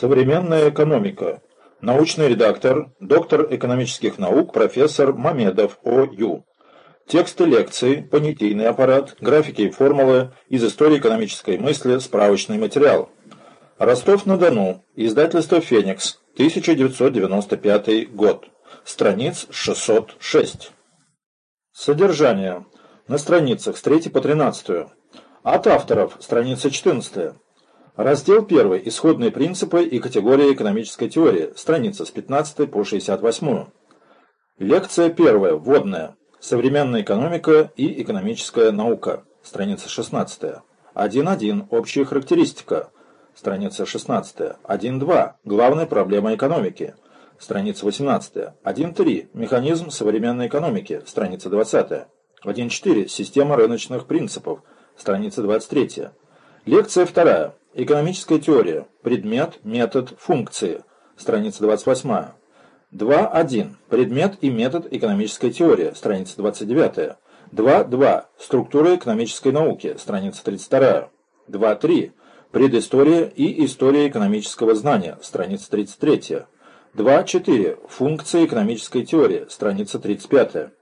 Современная экономика. Научный редактор, доктор экономических наук, профессор Мамедов О.Ю. Тексты лекций, понятийный аппарат, графики и формулы из истории экономической мысли, справочный материал. Ростов-на-Дону. Издательство «Феникс». 1995 год. Страниц 606. Содержание. На страницах с 3 по 13. От авторов. Страница 14. Раздел 1. Исходные принципы и категории экономической теории. Страница с 15 по 68. Лекция 1. Вводная. Современная экономика и экономическая наука. Страница 16. 1.1. Общая характеристика. Страница 16. 1.2. Главная проблема экономики. Страница 18. 1.3. Механизм современной экономики. Страница 20. 1.4. Система рыночных принципов. Страница 23. Лекция 2. Экономическая теория. Предмет, метод, функции. Страница 28. 2.1. Предмет и метод экономической теории. Страница 29. 2.2. Структура экономической науки. Страница 32. 2.3. Предыстория и история экономического знания. Страница 33. 2.4. Функции экономической теории. Страница 35.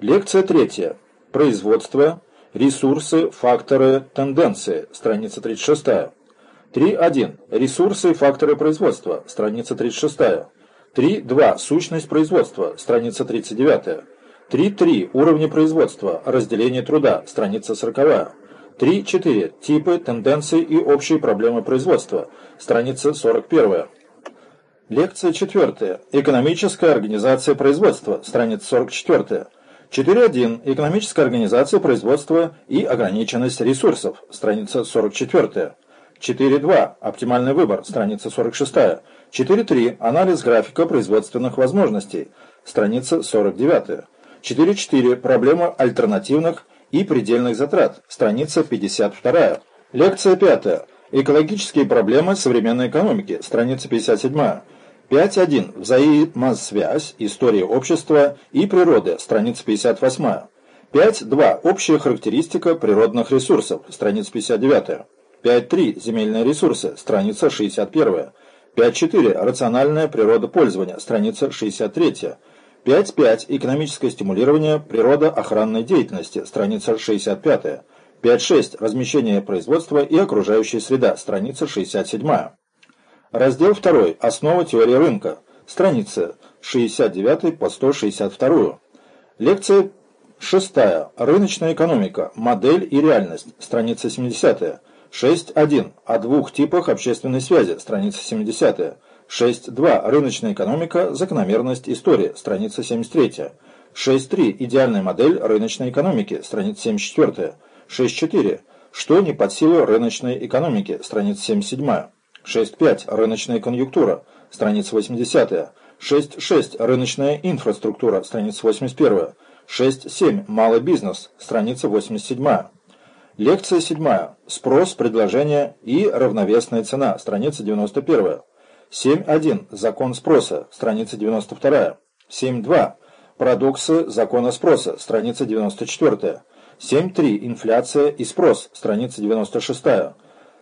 Лекция 3. Производство, Ресурсы, факторы, тенденции. Страница 36. 3.1. Ресурсы факторы производства. Страница 36. 3.2. Сущность производства. Страница 39. 3.3. Уровни производства. Разделение труда. Страница 40. 3.4. Типы, тенденции и общие проблемы производства. Страница 41. Лекция 4. Экономическая организация производства. Страница 44. 4.1. Экономическая организация производства и ограниченность ресурсов. Страница 44. 4.2. Оптимальный выбор. Страница 46. 4.3. Анализ графика производственных возможностей. Страница 49. 4.4. Проблема альтернативных и предельных затрат. Страница 52. Лекция 5. Экологические проблемы современной экономики. Страница 57. 5.1. Взаимосвязь, история общества и природы, страница 58. 5.2. Общая характеристика природных ресурсов, страница 59. 5.3. Земельные ресурсы, страница 61. 5.4. Рациональное природопользование, страница 63. 5.5. Экономическое стимулирование природоохранной деятельности, страница 65. 5.6. Размещение производства и окружающая среда, страница 67. Раздел 2. Основа теории рынка. Страница 69 по 162. Лекция 6. Рыночная экономика. Модель и реальность. Страница 70. 6.1. О двух типах общественной связи. Страница 70. 6.2. Рыночная экономика. Закономерность истории. Страница 73. 6.3. Идеальная модель рыночной экономики. Страница 74. 6.4. Что не под силу рыночной экономики. Страница 77. 6.5. Рыночная конъюнктура. Страница 80. 6.6. Рыночная инфраструктура. Страница 81. 6.7. Малый бизнес. Страница 87. Лекция 7. Спрос, предложение и равновесная цена. Страница 91. 7.1. Закон спроса. Страница 92. 7.2. Парадоксы закона спроса. Страница 94. 7.3. Инфляция и спрос. Страница 96.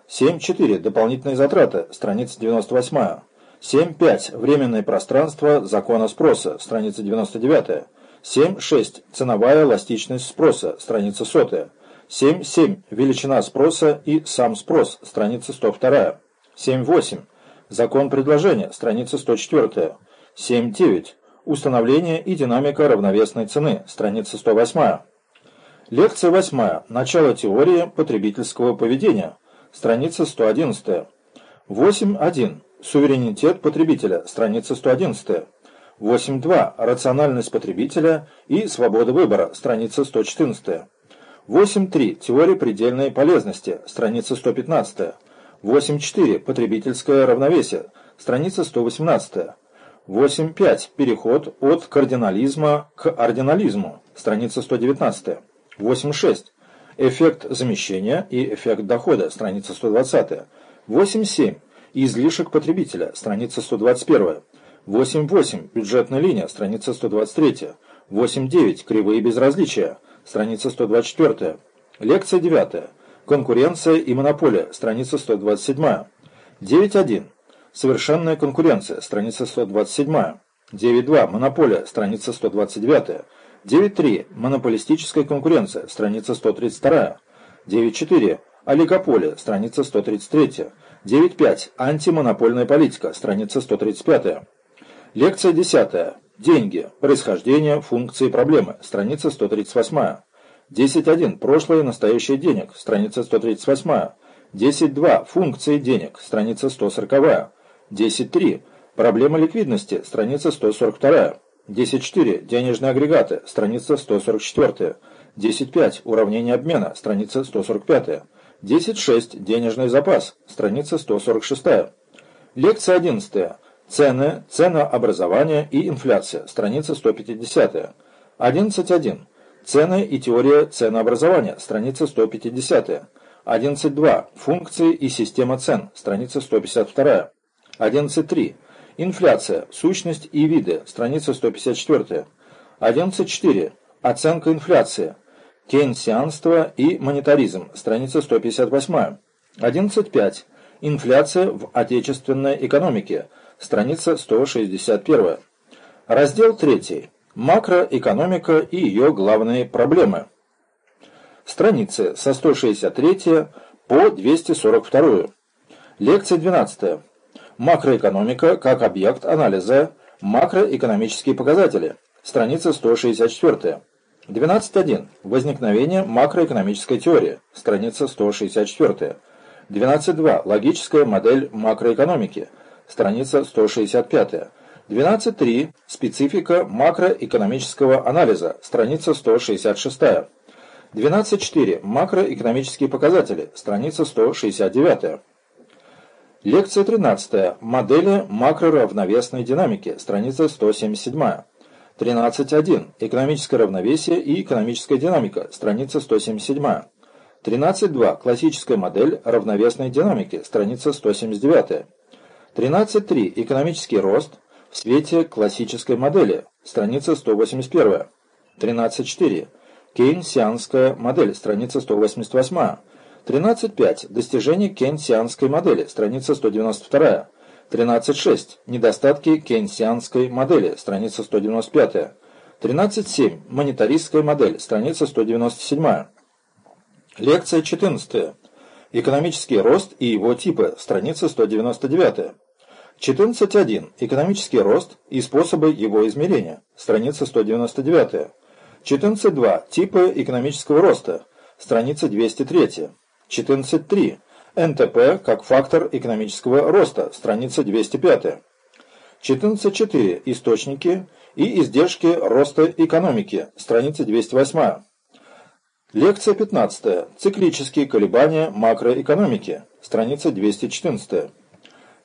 7.4. Дополнительные затраты. Страница 98. 7.5. Временное пространство закона спроса. Страница 99. 7.6. Ценовая эластичность спроса. Страница 100. 7.7. Величина спроса и сам спрос. Страница 102. 7.8. Закон предложения. Страница 104. 7.9. Установление и динамика равновесной цены. Страница 108. Лекция 8. Начало теории потребительского поведения. Страница 111. 8.1. Суверенитет потребителя. Страница 111. 8.2. Рациональность потребителя и свобода выбора. Страница 114. 8.3. Теория предельной полезности. Страница 115. 8.4. Потребительское равновесие. Страница 118. 8.5. Переход от кардинализма к ординализму. Страница 119. 8.6. Эффект замещения и эффект дохода, страница 120. 8.7. Излишек потребителя, страница 121. 8.8. Бюджетная линия, страница 123. 8.9. Кривые безразличия, страница 124. Лекция 9. Конкуренция и монополия, страница 127. 9.1. Совершенная конкуренция, страница 127. 9.2. Монополия, страница 129. 9.3. Монополистическая конкуренция, страница 132. 9.4. Олигополия, страница 133. 9.5. Антимонопольная политика, страница 135. Лекция 10. Деньги. Происхождение, функции, проблемы, страница 138. 10.1. Прошлое и настоящее денег, страница 138. 10.2. Функции денег, страница 140. 10.3. Проблема ликвидности, страница 142. 10.4. Денежные агрегаты, страница 144. 10.5. Уравнение обмена, страница 145. 10.6. Денежный запас, страница 146. Лекция 11. Цены, ценообразование и инфляция, страница 150. 11.1. Цены и теория ценообразования, страница 150. 11.2. Функции и система цен, страница 152. 11.3. Инфляция. Сущность и виды. Страница 154. 11.4. Оценка инфляции. Кейнсианство и монетаризм. Страница 158. 11.5. Инфляция в отечественной экономике. Страница 161. Раздел 3. Макроэкономика и ее главные проблемы. Страницы со 163 по 242. Лекция 12. Макроэкономика как объект анализа. Макроэкономические показатели. Страница 164. 12.1. Возникновение макроэкономической теории. Страница 164. 12.2. Логическая модель макроэкономики. Страница 165. 12.3. Специфика макроэкономического анализа. Страница 166. 12.4. Макроэкономические показатели. Страница 169. Лекция 13. Модели макроравновесной динамики. Страница 177. 13.1. Экономическое равновесие и экономическая динамика. Страница 177. 13.2. Классическая модель равновесной динамики. Страница 179. 13.3. Экономический рост в свете классической модели. Страница 181. 13.4. Кейнсианская модель. Страница 188. 13.5. Достижение кейнсианской модели. Страница 192. 13.6. Недостатки кейнсианской модели. Страница 195. 13.7. Монетаристская модель. Страница 197. Лекция 14. Экономический рост и его типы. Страница 199. 14.1. Экономический рост и способы его измерения. Страница 199. 14.2. Типы экономического роста. Страница 203. 14.3. НТП как фактор экономического роста. Страница 205. 14.4. Источники и издержки роста экономики. Страница 208. Лекция 15. Циклические колебания макроэкономики. Страница 214.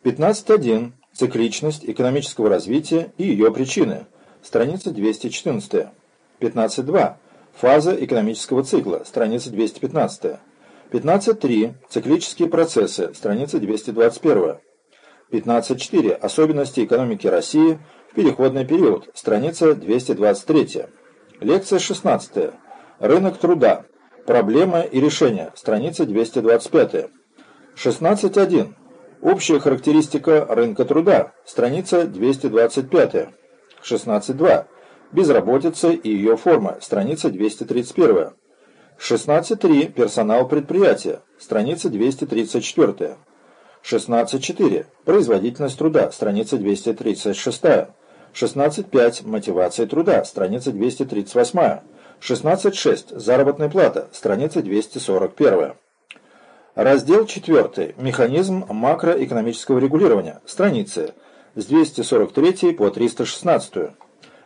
15.1. Цикличность экономического развития и ее причины. Страница 214. 15.2. Фаза экономического цикла. Страница 215. 15.3. Циклические процессы. Страница 221. 15.4. Особенности экономики России в переходный период. Страница 223. Лекция 16. Рынок труда. Проблемы и решения. Страница 225. 16.1. Общая характеристика рынка труда. Страница 225. 16.2. Безработица и ее форма. Страница 231. 16.3. Персонал предприятия. Страница 234. 16.4. Производительность труда. Страница 236. 16.5. Мотивация труда. Страница 238. 16.6. Заработная плата. Страница 241. Раздел 4. Механизм макроэкономического регулирования. Страницы с 243 по 316.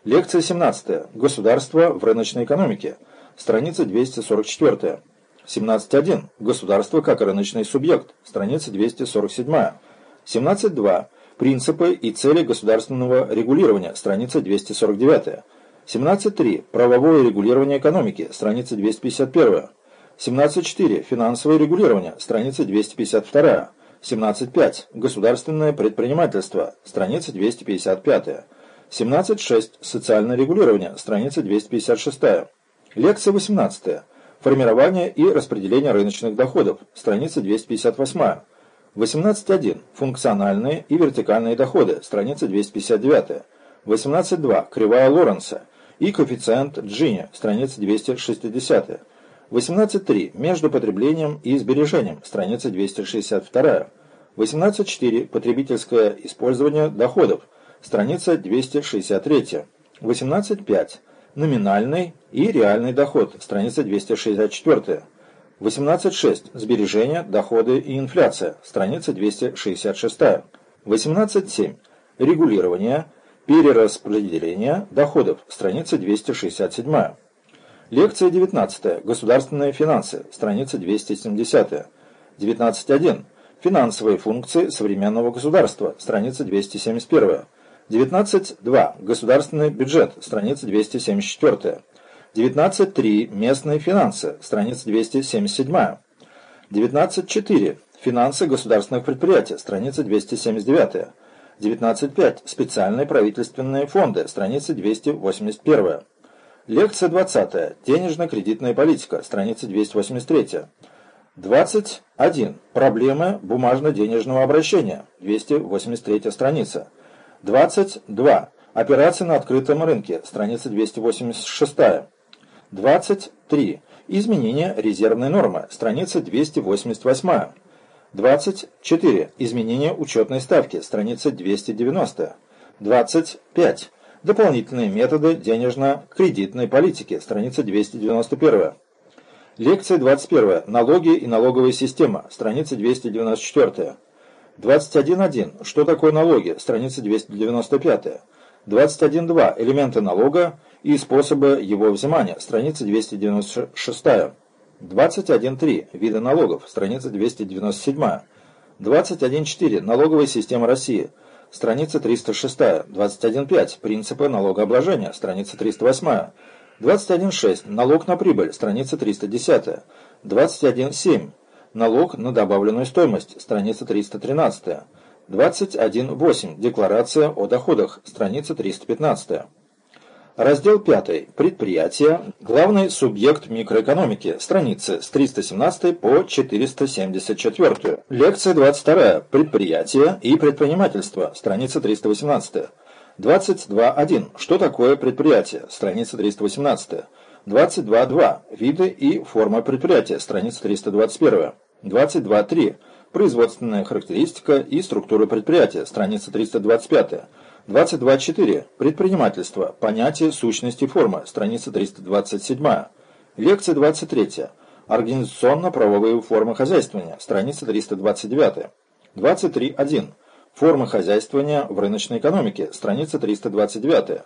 Лекция 17. Государство в рыночной экономике страница 244. 17.1. Государство как рыночный субъект, страница 247. 17.2. Принципы и цели государственного регулирования, страница 249. 17.3. Правовое регулирование экономики, страница 251. 17.4. Финансовое регулирование, страница 252. 17.5. Государственное предпринимательство, страница 255. 17.6. Социальное регулирование, страница 256. Лекция 18. Формирование и распределение рыночных доходов. Страница 258. 18.1. Функциональные и вертикальные доходы. Страница 259. 18.2. Кривая Лоренса и коэффициент Джини. Страница 260. 18.3. Между потреблением и сбережением. Страница 262. 18.4. Потребительское использование доходов. Страница 263. 18.5. Номинальный и реальный доход. Страница 264. 18.6. Сбережения, доходы и инфляция. Страница 266. 18.7. Регулирование, перераспределение доходов. Страница 267. Лекция 19. Государственные финансы. Страница 270. 19.1. Финансовые функции современного государства. Страница 271. 19.2. Государственный бюджет. Страница 274. 19.3. Местные финансы. Страница 277. 19.4. Финансы государственных предприятий. Страница 279. 19.5. Специальные правительственные фонды. Страница 281. Лекция 20. Денежно-кредитная политика. Страница 283. 21. Проблемы бумажно-денежного обращения. 283 страница. 22. Операции на открытом рынке. Страница 286. 23. Изменение резервной нормы. Страница 288. 24. Изменение учетной ставки. Страница 290. 25. Дополнительные методы денежно-кредитной политики. Страница 291. Лекция 21. Налоги и налоговая система. Страница 294. 21.1. Что такое налоги? Страница 295. 21.2. Элементы налога и способы его взимания. Страница 296. 21.3. Виды налогов. Страница 297. 21.4. Налоговая система России. Страница 306. 21.5. Принципы налогообложения. Страница 308. 21.6. Налог на прибыль. Страница 310. 21.7. Налог на добавленную стоимость. Страница 313. 21.8. Декларация о доходах. Страница 315. Раздел 5. Предприятия. Главный субъект микроэкономики. Страницы с 317 по 474. Лекция 22. Предприятия и предпринимательство. Страница 318. 22.1. Что такое предприятие? Страница 318. 22.2. Виды и формы предприятия. Страница 321. 22.3. Производственная характеристика и структура предприятия. Страница 325. 22.4. Предпринимательство. Понятие, сущности, форма. Страница 327. Лекция 23. Организационно-правовые формы хозяйствования. Страница 329. 23.1. Формы хозяйствования в рыночной экономике. Страница 329.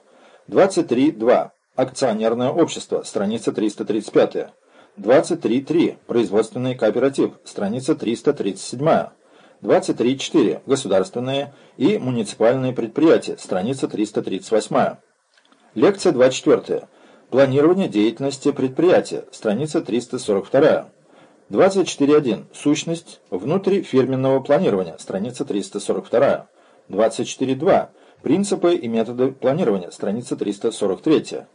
23.2. Акционерное общество. Страница 335. 23.3. Производственный кооператив. Страница 337. 23.4. Государственные и муниципальные предприятия. Страница 338. Лекция 24. Планирование деятельности предприятия. Страница 342. 24.1. Сущность внутрифирменного планирования. Страница 342. 24.2. Принципы и методы планирования. Страница 343.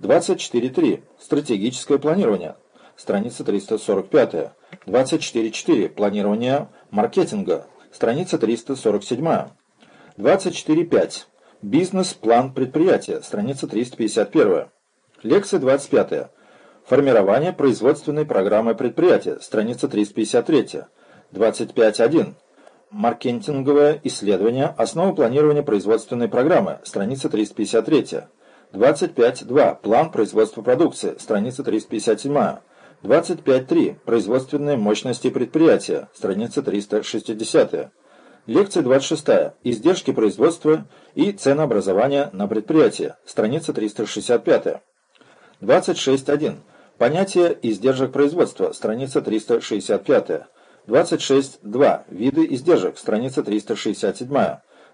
24.3. Стратегическое планирование страница 345. 24.4. Планирование маркетинга, страница 347. 24.5. Бизнес-план предприятия, страница 351. Лекция 25. Формирование производственной программы предприятия, страница 353. 25.1. Маркетинговое исследование, основа планирования производственной программы, страница 353. 25.2. План производства продукции, страница 357. 25.3. Производственные мощности предприятия. Страница 360. Лекция 26. Издержки производства и ценообразования на предприятии. Страница 365. 26.1. Понятие издержек производства. Страница 365. 26.2. Виды издержек. Страница 367.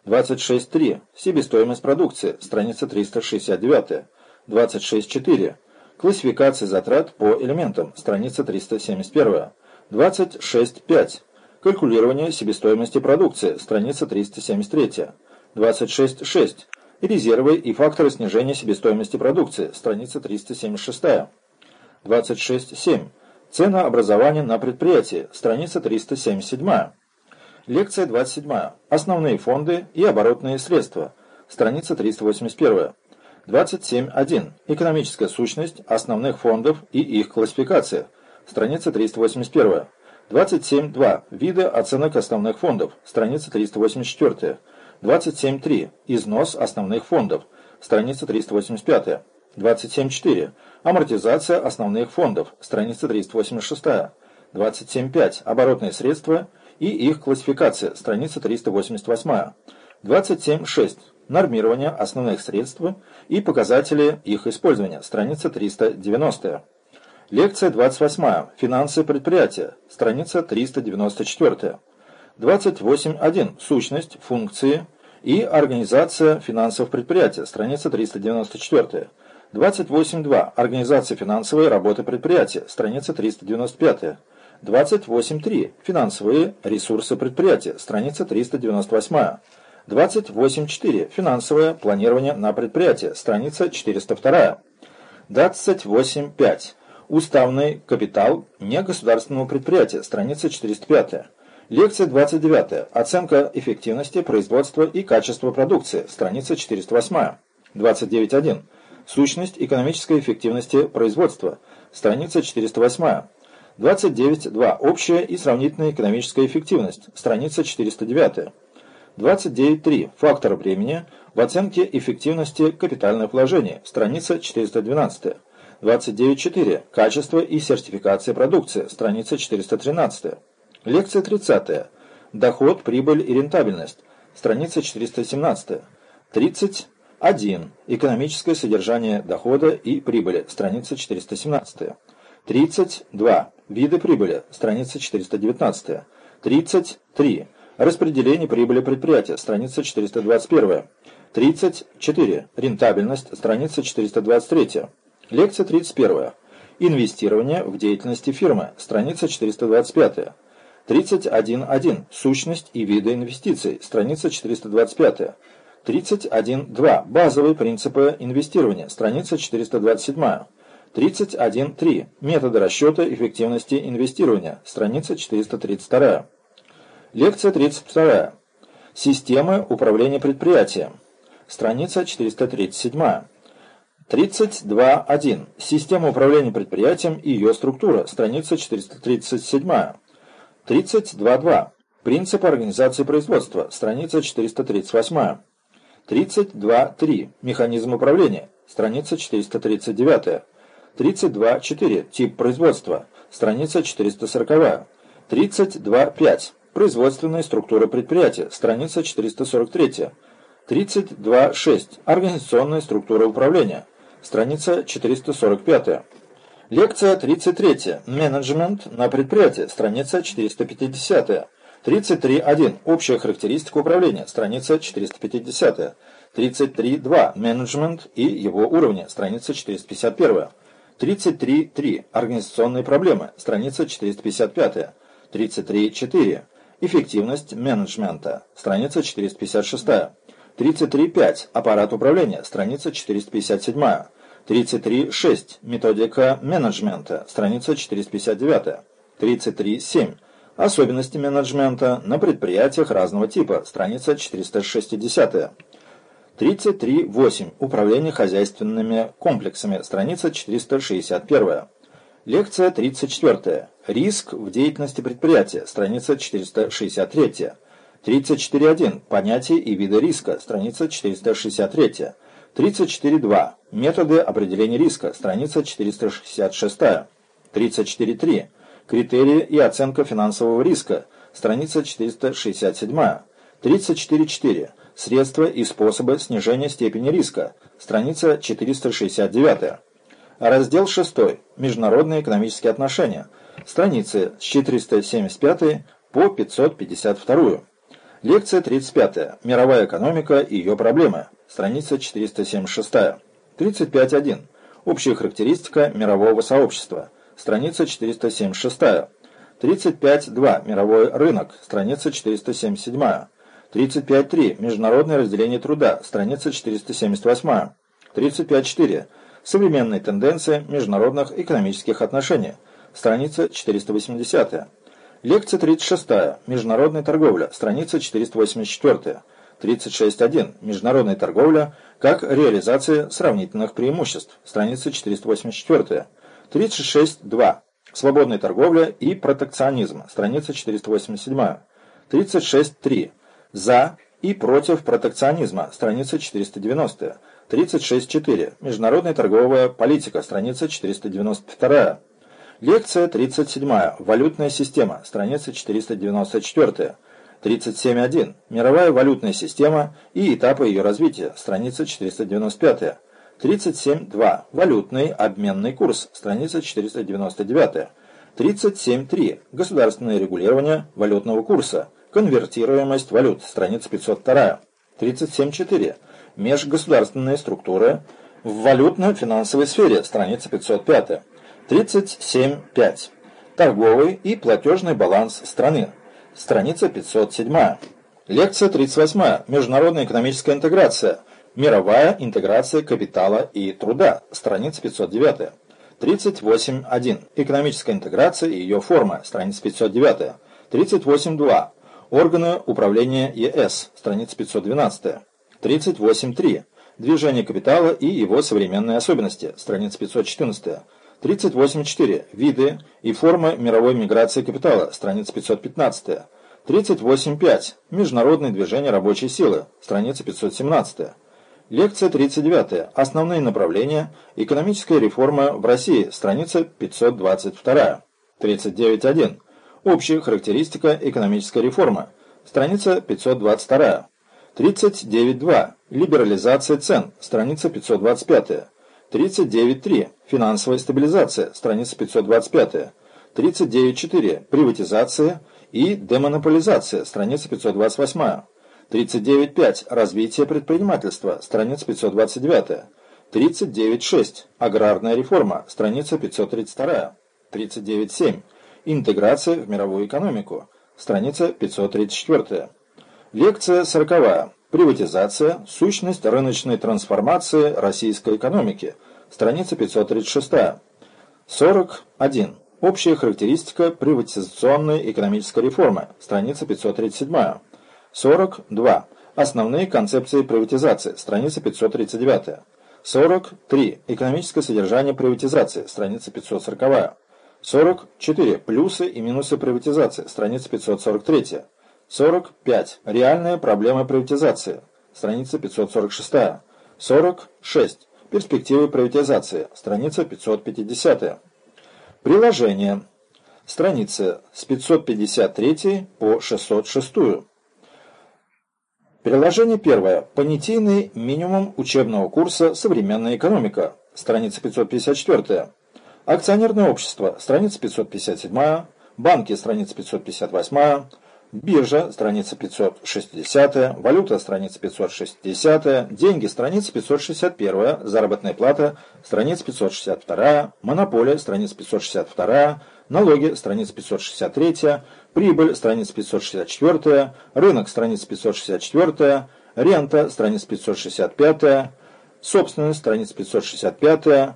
26.3. Себестоимость продукции. Страница 369. 26.4. Классификация затрат по элементам. Страница 371. 26.5. Калькулирование себестоимости продукции. Страница 373. 26.6. Резервы и факторы снижения себестоимости продукции. Страница 376. 26.7. Ценообразование на предприятии. Страница 377. Лекция 27. Основные фонды и оборотные средства. Страница 381. 27.1. Экономическая сущность основных фондов и их классификация. Страница 381. 27.2. Виды оценок основных фондов. Страница 384. 27.3. Износ основных фондов. Страница 385. 27.4. Амортизация основных фондов. Страница 386. 27.5. Оборотные средства и их классификация. Страница 388. 27.6. Нормирование основных средств и показатели их использования. Страница 390. Лекция 28. Финансы предприятия. Страница 394. 28.1. Сущность, функции и организация финансов предприятия. Страница 394. 28.2. Организация финансовой работы предприятия. Страница 395. 28.3. Финансовые ресурсы предприятия. Страница 398. 28.4. Финансовое планирование на предприятие. Страница 402. 28.5. Уставный капитал негосударственного предприятия. Страница 405. Лекция 29. Оценка эффективности производства и качества продукции. Страница 408. 29.1. Сущность экономической эффективности производства. Страница 408. 29.2. Общая и сравнительная экономическая эффективность. Страница 409. 29.3. Фактор времени в оценке эффективности капитальных вложений. Страница 412. 29.4. Качество и сертификация продукции. Страница 413. Лекция 30. Доход, прибыль и рентабельность. Страница 417. 31. Экономическое содержание дохода и прибыли. Страница 417. 32. Виды прибыли. Страница 419. 33. Распределение прибыли предприятия. Страница 421. 34. Рентабельность. Страница 423. Лекция 31. Инвестирование в деятельности фирмы. Страница 425. 31.1. Сущность и виды инвестиций. Страница 425. 31.2. Базовые принципы инвестирования. Страница 427. 31.3. Методы расчета эффективности инвестирования. Страница 432. Лекция 32. Системы управления предприятием. Страница 437. 32.1. Система управления предприятием и ее структура. Страница 437. 32.2. Принцип организации производства. Страница 438. 32.3. Механизм управления. Страница 439. 32.4. Тип производства. Страница 440. 32.5. Производственная структура предприятия. Страница 443. 32.6. Организационная структура управления. Страница 445. Лекция 33. Менеджмент на предприятии. Страница 450. 33.1. Общая характеристика управления. Страница 450. 33.2. Менеджмент и его уровни. Страница 451. 33.3. Организационные проблемы. Страница 455. 33.4. Эффективность менеджмента. Страница 456. 33.5. Аппарат управления. Страница 457. 33.6. Методика менеджмента. Страница 459. 33.7. Особенности менеджмента на предприятиях разного типа. Страница 460. 33.8. Управление хозяйственными комплексами. Страница 461. Лекция 34. Риск в деятельности предприятия. Страница 463. 34.1. Понятие и виды риска. Страница 463. 34.2. Методы определения риска. Страница 466. 34.3. Критерии и оценка финансового риска. Страница 467. 34.4. Средства и способы снижения степени риска. Страница 469. Раздел 6. Международные экономические отношения. Страницы с 475 по 552. Лекция 35. Мировая экономика и ее проблемы. Страница 476. 35.1. Общая характеристика мирового сообщества. Страница 476. 35.2. Мировой рынок. Страница 477. 35.3. Международное разделение труда. Страница 478. 35.4. Современные тенденции международных экономических отношений. Страница 480. Лекция 36. Международная торговля. Страница 484. 36.1. Международная торговля как реализация сравнительных преимуществ. Страница 484. 36.2. Свободная торговля и протекционизм. Страница 487. 36.3. За и против протекционизма. Страница 490. 36.4. Международная торговая политика. Страница 492. Лекция 37. Валютная система. Страница 494. 37.1. Мировая валютная система и этапы ее развития. Страница 495. 37.2. Валютный обменный курс. Страница 499. 37.3. Государственное регулирование валютного курса. Конвертируемость валют. Страница 502. 37.4. Межгосударственные структуры в валютно-финансовой сфере. Страница 505. 37.5. Торговый и платежный баланс страны. Страница 507. Лекция 38. Международная экономическая интеграция. Мировая интеграция капитала и труда. Страница 509. 38.1. Экономическая интеграция и ее форма. Страница 509. 38.2. Органы управления ЕС. Страница 512. 38.3. Движение капитала и его современные особенности. Страница 514. 38.4. Виды и формы мировой миграции капитала. Страница 515. 38.5. Международное движение рабочей силы. Страница 517. Лекция 39. Основные направления. Экономическая реформа в России. Страница 522. 39.1. Общая характеристика экономической реформы. Страница 522. 39.2. Либерализация цен. Страница 525. 39.3. Финансовая стабилизация. Страница 525. 39.4. Приватизация и демонополизация. Страница 528. 39.5. Развитие предпринимательства. Страница 529. 39.6. Аграрная реформа. Страница 532. 39.7. Интеграция в мировую экономику. Страница 534. Лекция 40. Приватизация. Сущность рыночной трансформации российской экономики. Страница 536. 41. Общая характеристика приватизационной экономической реформы. Страница 537. 42. Основные концепции приватизации. Страница 539. 43. Экономическое содержание приватизации. Страница 540. 44. Плюсы и минусы приватизации. Страница 543. 45. Реальная проблема приватизации. Страница 546. 46. Перспективы приватизации. Страница 550. Приложение. Страницы с 553 по 606. Приложение первое. Понятийный минимум учебного курса «Современная экономика». Страница 554. Акционерное общество. Страница 557. Банки. Страница 558. Биржа, страница 560, валюта, страница 560, деньги, страница 561, заработная плата, страница 562, монополия, страница 562, налоги, страница 563, прибыль, страница 564, рынок, страница 564, рента, страница 565, собственность, страница 565,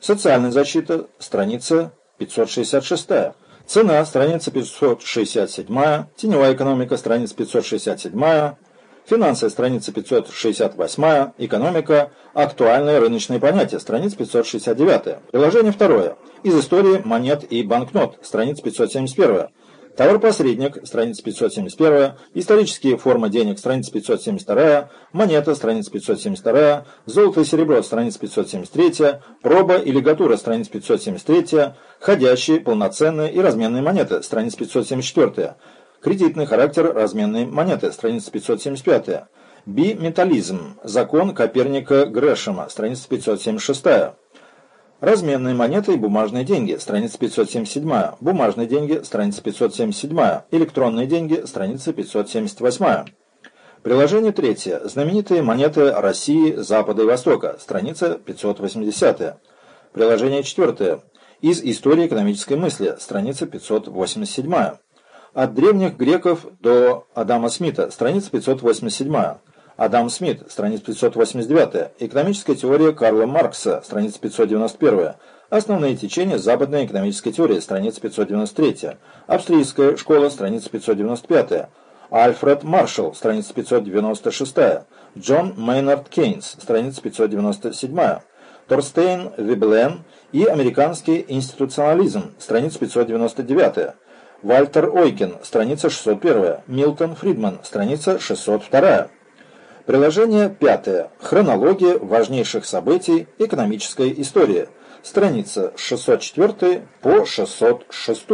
социальная защита, страница 566. Цена, страница 567, теневая экономика, страница 567, финансовая, страница 568, экономика, актуальные рыночные понятия, страница 569. Приложение второе. Из истории монет и банкнот, страница 571. Товар-посредник, страница 571, исторические формы денег, страница 572, монета, страница 572, золото и серебро, страница 573, проба и лигатура, страница 573, ходящие, полноценные и разменные монеты, страница 574, кредитный характер разменной монеты, страница 575, биметаллизм, закон Коперника Грэшема, страница 576, Разменные монеты и бумажные деньги, страница 577. Бумажные деньги, страница 577. Электронные деньги, страница 578. Приложение третье. Знаменитые монеты России, Запада и Востока, страница 580. Приложение четвертое. Из истории экономической мысли, страница 587. От древних греков до Адама Смита, страница 587. Адам Смит, страница 589. Экономическая теория Карла Маркса, страница 591. Основные течения западной экономической теории, страница 593. Австрийская школа, страница 595. Альфред Маршалл, страница 596. Джон Мейнард Кейнс, страница 597. Торстейн Виблен и американский институционализм, страница 599. Вальтер Ойкен, страница 601. Милтон Фридман, страница 602. Приложение 5. Хронология важнейших событий экономической истории. Страница 604 по 606.